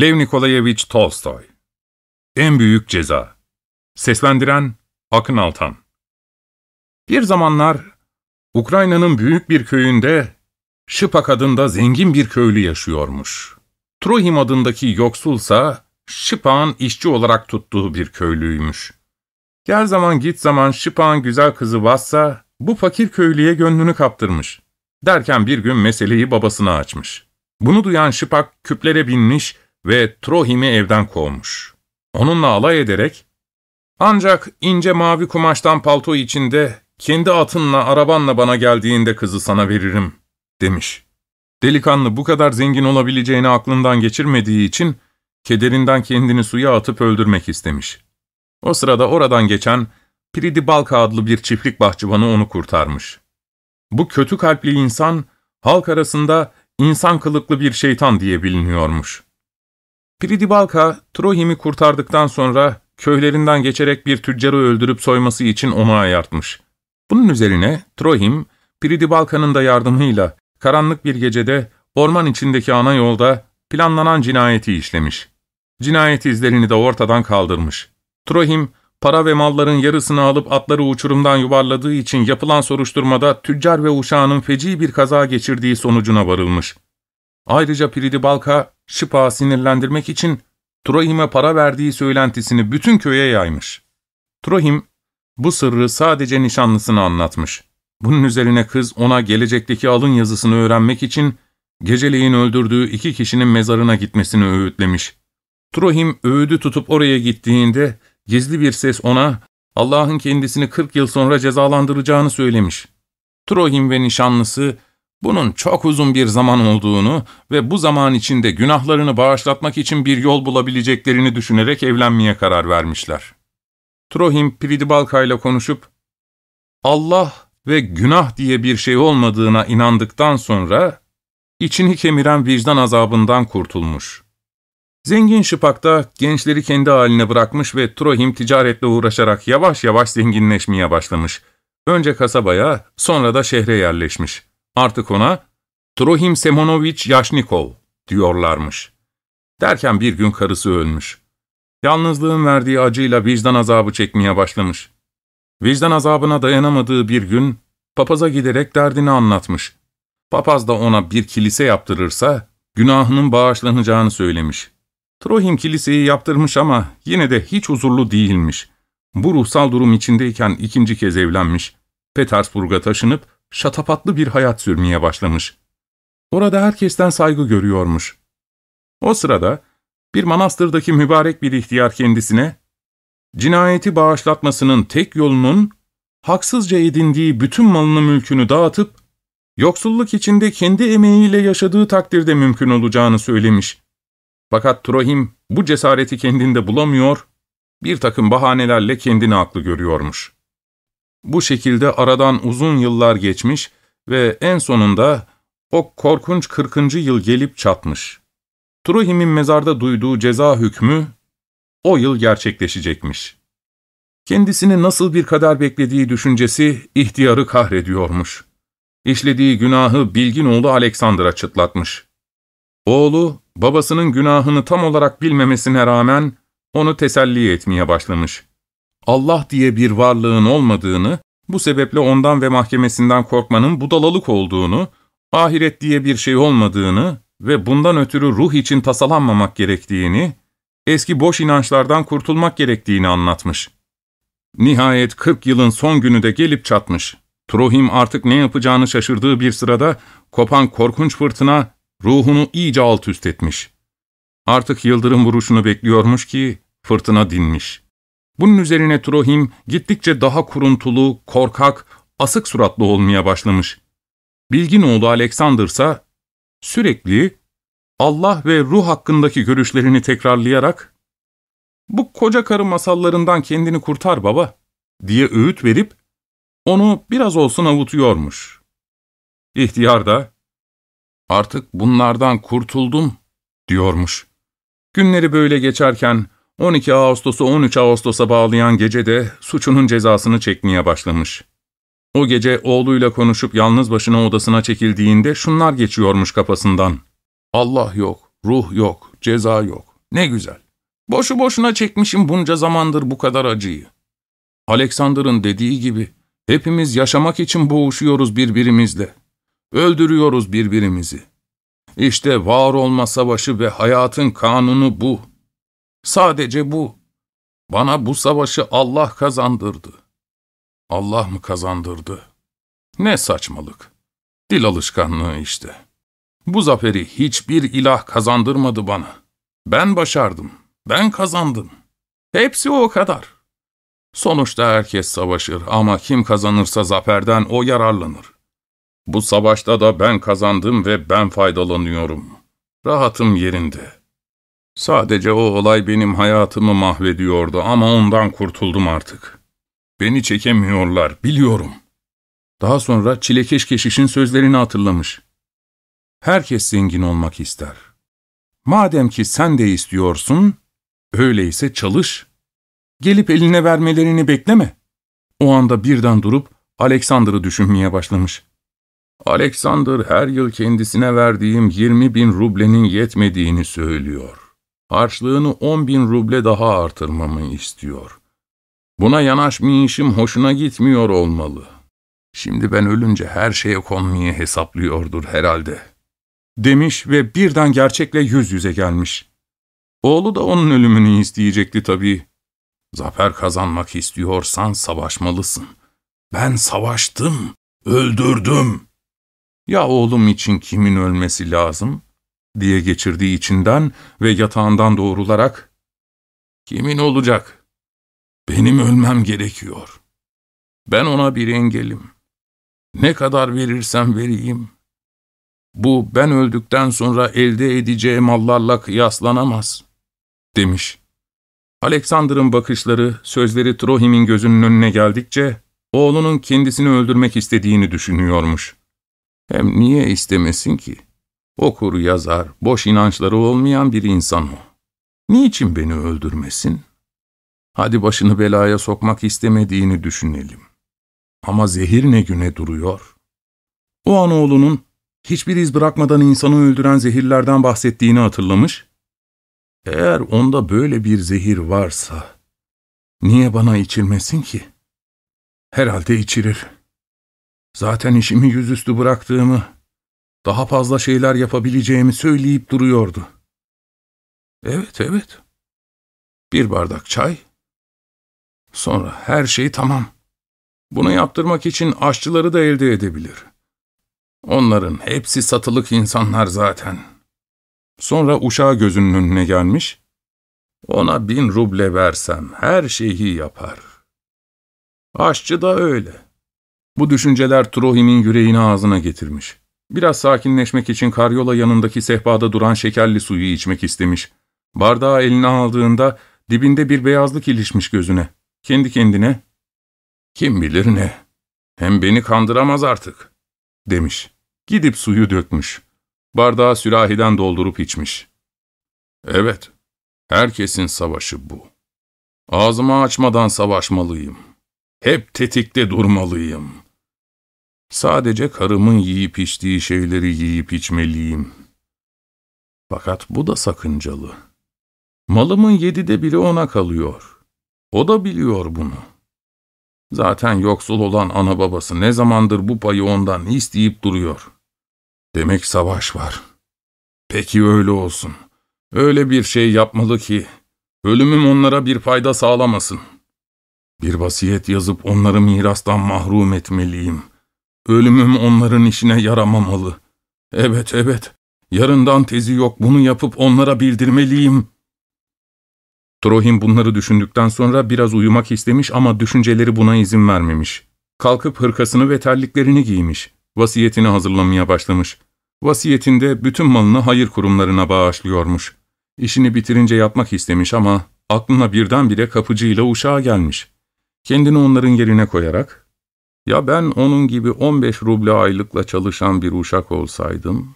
Lev Nikolayevich Tolstoy En Büyük Ceza Seslendiren Akın Altan Bir zamanlar Ukrayna'nın büyük bir köyünde Şıpak adında zengin bir köylü yaşıyormuş. Trohim adındaki yoksulsa Şıpak'ın işçi olarak tuttuğu bir köylüymüş. Gel zaman git zaman Şıpak'ın güzel kızı Vassa bu fakir köylüye gönlünü kaptırmış. Derken bir gün meseleyi babasına açmış. Bunu duyan Şıpak küplere binmiş ve Trohim'i evden kovmuş. Onunla alay ederek, ''Ancak ince mavi kumaştan palto içinde kendi atınla arabanla bana geldiğinde kızı sana veririm.'' demiş. Delikanlı bu kadar zengin olabileceğini aklından geçirmediği için kederinden kendini suya atıp öldürmek istemiş. O sırada oradan geçen Pridi Balka adlı bir çiftlik bahçıvanı onu kurtarmış. Bu kötü kalpli insan halk arasında insan kılıklı bir şeytan diye biliniyormuş. Pridibalka, Trohim'i kurtardıktan sonra köylerinden geçerek bir tüccarı öldürüp soyması için onu ayartmış. Bunun üzerine Trohim, Pridibalka'nın da yardımıyla karanlık bir gecede orman içindeki ana yolda planlanan cinayeti işlemiş. Cinayet izlerini de ortadan kaldırmış. Trohim, para ve malların yarısını alıp atları uçurumdan yuvarladığı için yapılan soruşturmada tüccar ve uşağının feci bir kaza geçirdiği sonucuna varılmış. Ayrıca Pridibalka, Şıpa'ı sinirlendirmek için Trohim'e para verdiği söylentisini bütün köye yaymış. Trohim, bu sırrı sadece nişanlısına anlatmış. Bunun üzerine kız ona gelecekteki alın yazısını öğrenmek için geceleyin öldürdüğü iki kişinin mezarına gitmesini öğütlemiş. Trohim öğüdü tutup oraya gittiğinde gizli bir ses ona Allah'ın kendisini 40 yıl sonra cezalandıracağını söylemiş. Trohim ve nişanlısı bunun çok uzun bir zaman olduğunu ve bu zaman içinde günahlarını bağışlatmak için bir yol bulabileceklerini düşünerek evlenmeye karar vermişler. Trohim Pridibalka ile konuşup, Allah ve günah diye bir şey olmadığına inandıktan sonra, içini kemiren vicdan azabından kurtulmuş. Zengin Şıpak'ta gençleri kendi haline bırakmış ve Trohim ticaretle uğraşarak yavaş yavaş zenginleşmeye başlamış. Önce kasabaya, sonra da şehre yerleşmiş. Artık ona Trohim Semonovich Yashnikov diyorlarmış. Derken bir gün karısı ölmüş. Yalnızlığın verdiği acıyla vicdan azabı çekmeye başlamış. Vicdan azabına dayanamadığı bir gün papaza giderek derdini anlatmış. Papaz da ona bir kilise yaptırırsa günahının bağışlanacağını söylemiş. Trohim kiliseyi yaptırmış ama yine de hiç huzurlu değilmiş. Bu ruhsal durum içindeyken ikinci kez evlenmiş. Petersburg'a taşınıp şatapatlı bir hayat sürmeye başlamış. Orada herkesten saygı görüyormuş. O sırada bir manastırdaki mübarek bir ihtiyar kendisine, cinayeti bağışlatmasının tek yolunun, haksızca edindiği bütün malını mülkünü dağıtıp, yoksulluk içinde kendi emeğiyle yaşadığı takdirde mümkün olacağını söylemiş. Fakat Trohim bu cesareti kendinde bulamıyor, bir takım bahanelerle kendini haklı görüyormuş. Bu şekilde aradan uzun yıllar geçmiş ve en sonunda o korkunç 40. yıl gelip çatmış. Trohim'in mezarda duyduğu ceza hükmü o yıl gerçekleşecekmiş. Kendisini nasıl bir kader beklediği düşüncesi ihtiyarı kahrediyormuş. İşlediği günahı bilgin oğlu Aleksandr'a çıtlatmış. Oğlu, babasının günahını tam olarak bilmemesine rağmen onu teselli etmeye başlamış. Allah diye bir varlığın olmadığını, bu sebeple ondan ve mahkemesinden korkmanın budalalık olduğunu, ahiret diye bir şey olmadığını ve bundan ötürü ruh için tasalanmamak gerektiğini, eski boş inançlardan kurtulmak gerektiğini anlatmış. Nihayet 40 yılın son günü de gelip çatmış. Trohim artık ne yapacağını şaşırdığı bir sırada kopan korkunç fırtına ruhunu iyice alt üst etmiş. Artık yıldırım vuruşunu bekliyormuş ki fırtına dinmiş. Bunun üzerine Trohim gittikçe daha kuruntulu, korkak, asık suratlı olmaya başlamış. Bilgin oğlu Alexander ise sürekli Allah ve ruh hakkındaki görüşlerini tekrarlayarak ''Bu koca karı masallarından kendini kurtar baba'' diye öğüt verip onu biraz olsun avutuyormuş. İhtiyar da ''Artık bunlardan kurtuldum'' diyormuş. Günleri böyle geçerken 12 Ağustos'u 13 Ağustos'a bağlayan gecede suçunun cezasını çekmeye başlamış. O gece oğluyla konuşup yalnız başına odasına çekildiğinde şunlar geçiyormuş kafasından. Allah yok, ruh yok, ceza yok. ne güzel. Boşu boşuna çekmişim bunca zamandır bu kadar acıyı. Alexander'ın dediği gibi, hepimiz yaşamak için boğuşuyoruz birbirimizle. Öldürüyoruz birbirimizi. İşte var olma savaşı ve hayatın kanunu bu. Sadece bu. Bana bu savaşı Allah kazandırdı. Allah mı kazandırdı? Ne saçmalık. Dil alışkanlığı işte. Bu zaferi hiçbir ilah kazandırmadı bana. Ben başardım. Ben kazandım. Hepsi o kadar. Sonuçta herkes savaşır ama kim kazanırsa zaferden o yararlanır. Bu savaşta da ben kazandım ve ben faydalanıyorum. Rahatım yerinde. Sadece o olay benim hayatımı mahvediyordu ama ondan kurtuldum artık. Beni çekemiyorlar, biliyorum. Daha sonra çilekeş keşişin sözlerini hatırlamış. Herkes zengin olmak ister. Madem ki sen de istiyorsun, öyleyse çalış. Gelip eline vermelerini bekleme. O anda birden durup Alexander'ı düşünmeye başlamış. Alexander her yıl kendisine verdiğim 20 bin rublenin yetmediğini söylüyor. Harçlığını 10 bin ruble daha artırmamı istiyor. Buna yanaşmayışım hoşuna gitmiyor olmalı. Şimdi ben ölünce her şeye konmayı hesaplıyordur herhalde. Demiş ve birden gerçekle yüz yüze gelmiş. Oğlu da onun ölümünü isteyecekti tabii. Zafer kazanmak istiyorsan savaşmalısın. Ben savaştım, öldürdüm. Ya oğlum için kimin ölmesi lazım? Diye geçirdiği içinden ve yatağından doğrularak, kimin olacak? Benim ölmem gerekiyor. Ben ona bir engelim. Ne kadar verirsem vereyim. Bu ben öldükten sonra elde edeceğim mallarla kıyaslanamaz, demiş. Alexander'ın bakışları, sözleri Trohim'in gözünün önüne geldikçe, oğlunun kendisini öldürmek istediğini düşünüyormuş. Hem niye istemesin ki? Okur yazar, boş inançları olmayan bir insan o. Niçin beni öldürmesin? Hadi başını belaya sokmak istemediğini düşünelim. Ama zehir ne güne duruyor? O an oğlunun hiçbir iz bırakmadan insanı öldüren zehirlerden bahsettiğini hatırlamış. Eğer onda böyle bir zehir varsa, niye bana içirmesin ki? Herhalde içirir. Zaten işimi yüzüstü bıraktığımı, daha fazla şeyler yapabileceğimi söyleyip duruyordu. Evet, evet. Bir bardak çay. Sonra her şey tamam. Bunu yaptırmak için aşçıları da elde edebilir. Onların hepsi satılık insanlar zaten. Sonra uşağı gözünün önüne gelmiş. Ona bin ruble versem her şeyi yapar. Aşçı da öyle. Bu düşünceler Trohim'in yüreğini ağzına getirmiş. Biraz sakinleşmek için karyola yanındaki sehpada duran şekerli suyu içmek istemiş. Bardağı eline aldığında dibinde bir beyazlık ilişmiş gözüne. Kendi kendine, ''Kim bilir ne? Hem beni kandıramaz artık.'' demiş. Gidip suyu dökmüş. Bardağı sürahiden doldurup içmiş. ''Evet, herkesin savaşı bu. Ağzımı açmadan savaşmalıyım. Hep tetikte durmalıyım.'' Sadece karımın yiyip içtiği şeyleri yiyip içmeliyim. Fakat bu da sakıncalı. Malımın yedide biri ona kalıyor. O da biliyor bunu. Zaten yoksul olan ana babası ne zamandır bu payı ondan isteyip duruyor. Demek savaş var. Peki öyle olsun. Öyle bir şey yapmalı ki, ölümüm onlara bir fayda sağlamasın. Bir vasiyet yazıp onları mirastan mahrum etmeliyim.'' Ölümüm onların işine yaramamalı. Evet, evet. Yarından tezi yok. Bunu yapıp onlara bildirmeliyim. Trohim bunları düşündükten sonra biraz uyumak istemiş ama düşünceleri buna izin vermemiş. Kalkıp hırkasını ve terliklerini giymiş. Vasiyetini hazırlamaya başlamış. Vasiyetinde bütün malını hayır kurumlarına bağışlıyormuş. İşini bitirince yatmak istemiş ama aklına birdenbire kapıcıyla uşağa gelmiş. Kendini onların yerine koyarak ya ben onun gibi 15 ruble aylıkla çalışan bir uşak olsaydım,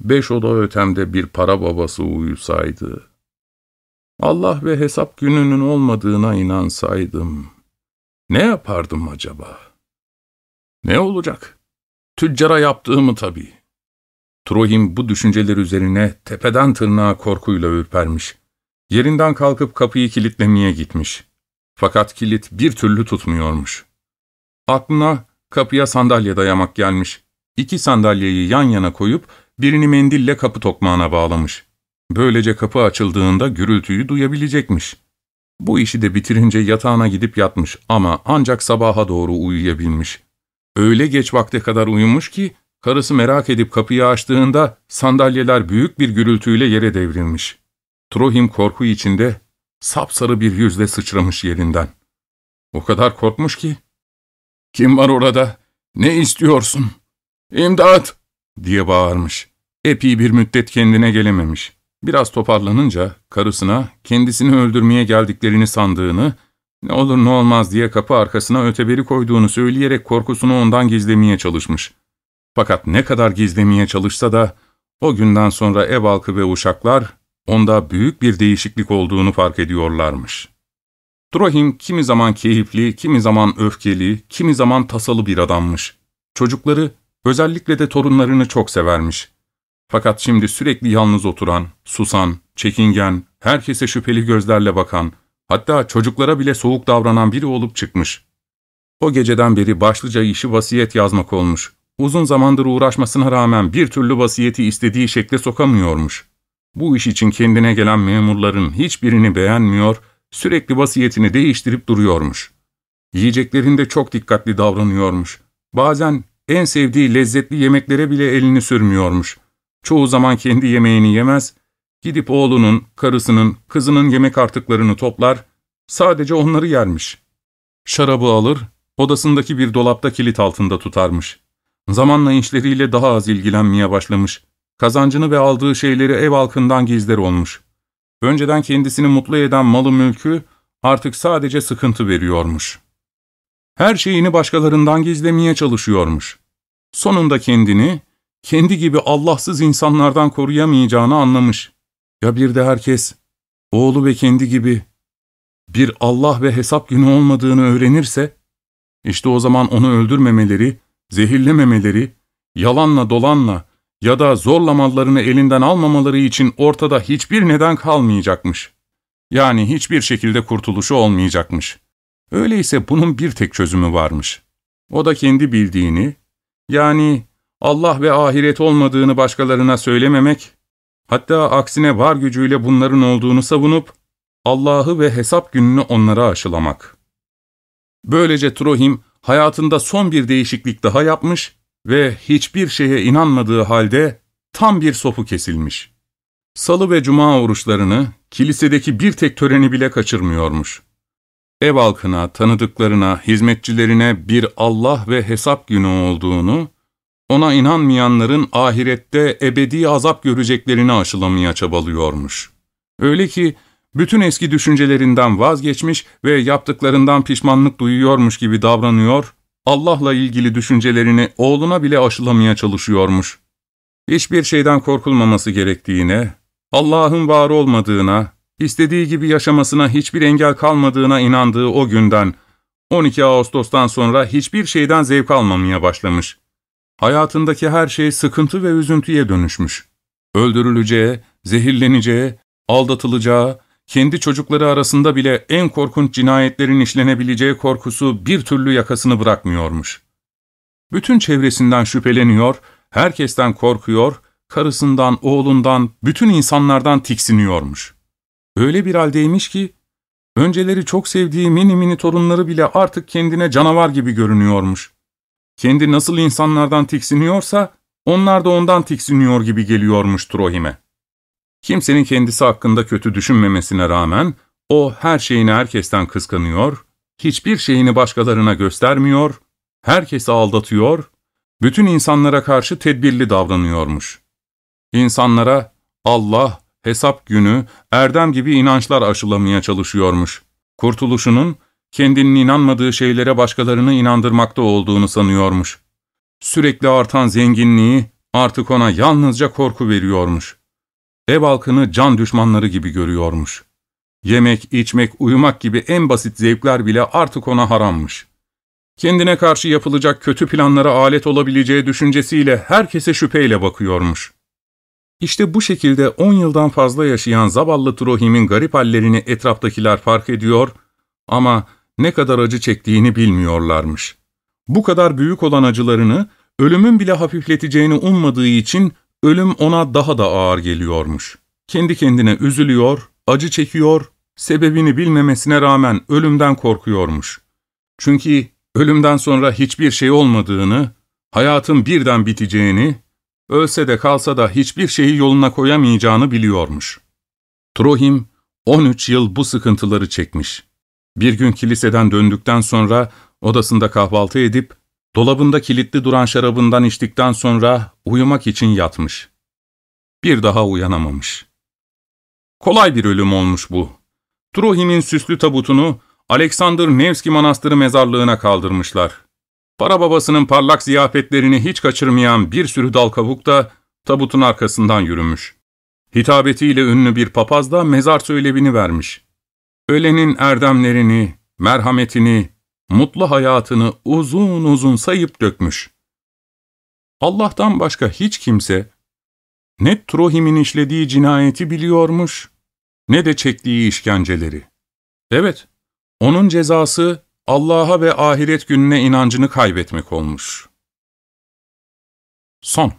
beş oda ötemde bir para babası uyusaydı, Allah ve hesap gününün olmadığına inansaydım, ne yapardım acaba? Ne olacak? Tüccara yaptığımı tabii. Trohim bu düşünceler üzerine tepeden tırnağa korkuyla ürpermiş. Yerinden kalkıp kapıyı kilitlemeye gitmiş. Fakat kilit bir türlü tutmuyormuş. Aklına kapıya sandalye dayamak gelmiş. İki sandalyeyi yan yana koyup birini mendille kapı tokmağına bağlamış. Böylece kapı açıldığında gürültüyü duyabilecekmiş. Bu işi de bitirince yatağına gidip yatmış ama ancak sabaha doğru uyuyabilmiş. Öyle geç vakte kadar uyumuş ki karısı merak edip kapıyı açtığında sandalyeler büyük bir gürültüyle yere devrilmiş. Trohim korku içinde sapsarı bir yüzle sıçramış yerinden. O kadar korkmuş ki, ''Kim var orada? Ne istiyorsun? İmdat!'' diye bağırmış. Epey bir müddet kendine gelememiş. Biraz toparlanınca karısına kendisini öldürmeye geldiklerini sandığını, ne olur ne olmaz diye kapı arkasına öteberi koyduğunu söyleyerek korkusunu ondan gizlemeye çalışmış. Fakat ne kadar gizlemeye çalışsa da o günden sonra ev halkı ve uşaklar onda büyük bir değişiklik olduğunu fark ediyorlarmış. Trohim kimi zaman keyifli, kimi zaman öfkeli, kimi zaman tasalı bir adammış. Çocukları, özellikle de torunlarını çok severmiş. Fakat şimdi sürekli yalnız oturan, susan, çekingen, herkese şüpheli gözlerle bakan, hatta çocuklara bile soğuk davranan biri olup çıkmış. O geceden beri başlıca işi vasiyet yazmak olmuş. Uzun zamandır uğraşmasına rağmen bir türlü vasiyeti istediği şekle sokamıyormuş. Bu iş için kendine gelen memurların hiçbirini beğenmiyor, sürekli vasiyetini değiştirip duruyormuş. Yiyeceklerinde çok dikkatli davranıyormuş. Bazen en sevdiği lezzetli yemeklere bile elini sürmüyormuş. Çoğu zaman kendi yemeğini yemez, gidip oğlunun, karısının, kızının yemek artıklarını toplar, sadece onları yermiş. Şarabı alır, odasındaki bir dolapta kilit altında tutarmış. Zamanla işleriyle daha az ilgilenmeye başlamış. Kazancını ve aldığı şeyleri ev halkından gizler olmuş. Önceden kendisini mutlu eden malı mülkü artık sadece sıkıntı veriyormuş. Her şeyini başkalarından gizlemeye çalışıyormuş. Sonunda kendini, kendi gibi Allahsız insanlardan koruyamayacağını anlamış. Ya bir de herkes, oğlu ve kendi gibi bir Allah ve hesap günü olmadığını öğrenirse, işte o zaman onu öldürmemeleri, zehirlememeleri, yalanla dolanla ya da zorla mallarını elinden almamaları için ortada hiçbir neden kalmayacakmış. Yani hiçbir şekilde kurtuluşu olmayacakmış. Öyleyse bunun bir tek çözümü varmış. O da kendi bildiğini, yani Allah ve ahiret olmadığını başkalarına söylememek, hatta aksine var gücüyle bunların olduğunu savunup, Allah'ı ve hesap gününü onlara aşılamak. Böylece Trohim hayatında son bir değişiklik daha yapmış ve hiçbir şeye inanmadığı halde tam bir sopu kesilmiş. Salı ve cuma oruçlarını, kilisedeki bir tek töreni bile kaçırmıyormuş. Ev halkına, tanıdıklarına, hizmetçilerine bir Allah ve hesap günü olduğunu, ona inanmayanların ahirette ebedi azap göreceklerini aşılamaya çabalıyormuş. Öyle ki bütün eski düşüncelerinden vazgeçmiş ve yaptıklarından pişmanlık duyuyormuş gibi davranıyor, Allah'la ilgili düşüncelerini oğluna bile aşılamaya çalışıyormuş. Hiçbir şeyden korkulmaması gerektiğine, Allah'ın var olmadığına, istediği gibi yaşamasına hiçbir engel kalmadığına inandığı o günden, 12 Ağustos'tan sonra hiçbir şeyden zevk almamaya başlamış. Hayatındaki her şey sıkıntı ve üzüntüye dönüşmüş. Öldürüleceği, zehirleneceği, aldatılacağı, kendi çocukları arasında bile en korkunç cinayetlerin işlenebileceği korkusu bir türlü yakasını bırakmıyormuş. Bütün çevresinden şüpheleniyor, herkesten korkuyor, karısından, oğlundan, bütün insanlardan tiksiniyormuş. Öyle bir haldeymiş ki, önceleri çok sevdiği mini mini torunları bile artık kendine canavar gibi görünüyormuş. Kendi nasıl insanlardan tiksiniyorsa, onlar da ondan tiksiniyor gibi geliyormuş Trohim'e. Kimsenin kendisi hakkında kötü düşünmemesine rağmen, o her şeyini herkesten kıskanıyor, hiçbir şeyini başkalarına göstermiyor, herkesi aldatıyor, bütün insanlara karşı tedbirli davranıyormuş. İnsanlara Allah, hesap günü, erdem gibi inançlar aşılamaya çalışıyormuş. Kurtuluşunun, kendinin inanmadığı şeylere başkalarını inandırmakta olduğunu sanıyormuş. Sürekli artan zenginliği artık ona yalnızca korku veriyormuş. Ev halkını can düşmanları gibi görüyormuş. Yemek, içmek, uyumak gibi en basit zevkler bile artık ona harammış. Kendine karşı yapılacak kötü planlara alet olabileceği düşüncesiyle herkese şüpheyle bakıyormuş. İşte bu şekilde on yıldan fazla yaşayan zavallı Trohim'in garip hallerini etraftakiler fark ediyor ama ne kadar acı çektiğini bilmiyorlarmış. Bu kadar büyük olan acılarını ölümün bile hafifleteceğini ummadığı için ölüm ona daha da ağır geliyormuş. Kendi kendine üzülüyor, acı çekiyor, sebebini bilmemesine rağmen ölümden korkuyormuş. Çünkü ölümden sonra hiçbir şey olmadığını, hayatın birden biteceğini, ölse de kalsa da hiçbir şeyi yoluna koyamayacağını biliyormuş. Trohim 13 yıl bu sıkıntıları çekmiş. Bir gün kiliseden döndükten sonra odasında kahvaltı edip, dolabında kilitli duran şarabından içtikten sonra uyumak için yatmış. Bir daha uyanamamış. Kolay bir ölüm olmuş bu. Trohim'in süslü tabutunu Alexander Nevski Manastırı mezarlığına kaldırmışlar. Para babasının parlak ziyafetlerini hiç kaçırmayan bir sürü dal kavuk da tabutun arkasından yürümüş. Hitabetiyle ünlü bir papaz da mezar söylevini vermiş. Ölenin erdemlerini, merhametini, mutlu hayatını uzun uzun sayıp dökmüş. Allah'tan başka hiç kimse ne Trohim'in işlediği cinayeti biliyormuş, ne de çektiği işkenceleri. Evet, onun cezası Allah'a ve ahiret gününe inancını kaybetmek olmuş. Son